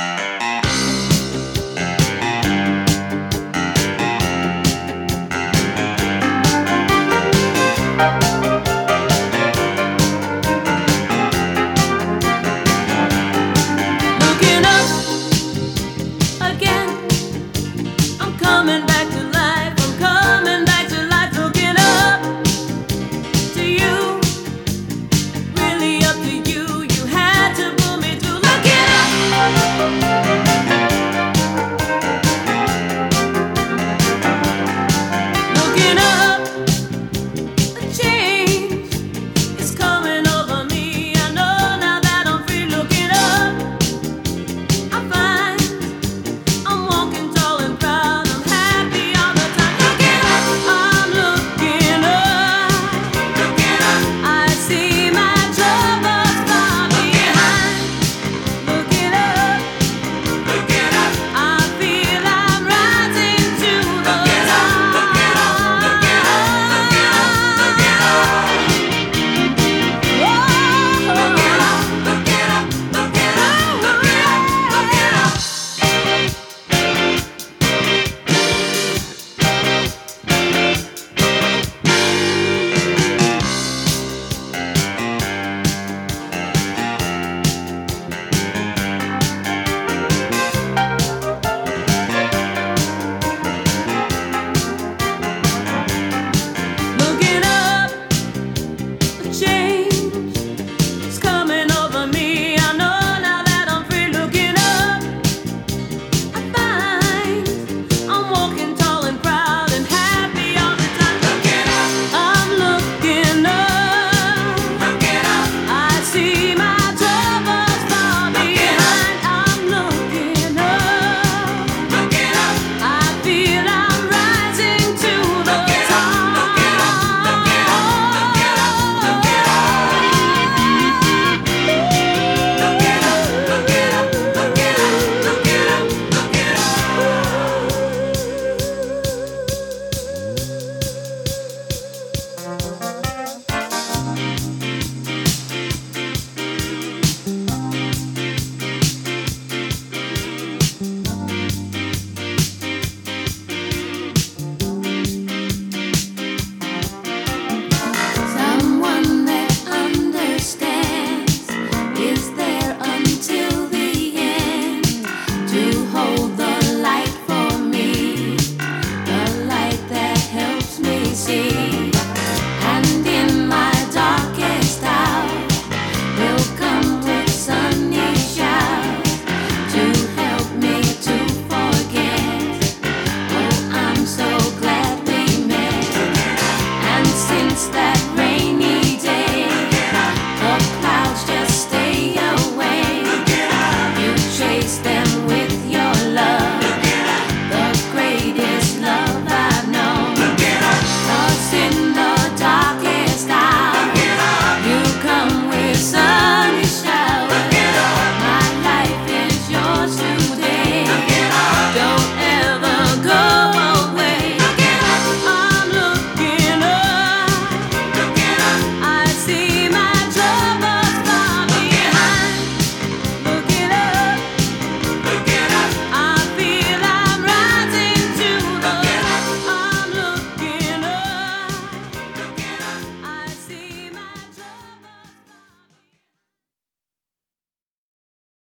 Bye. since that rain.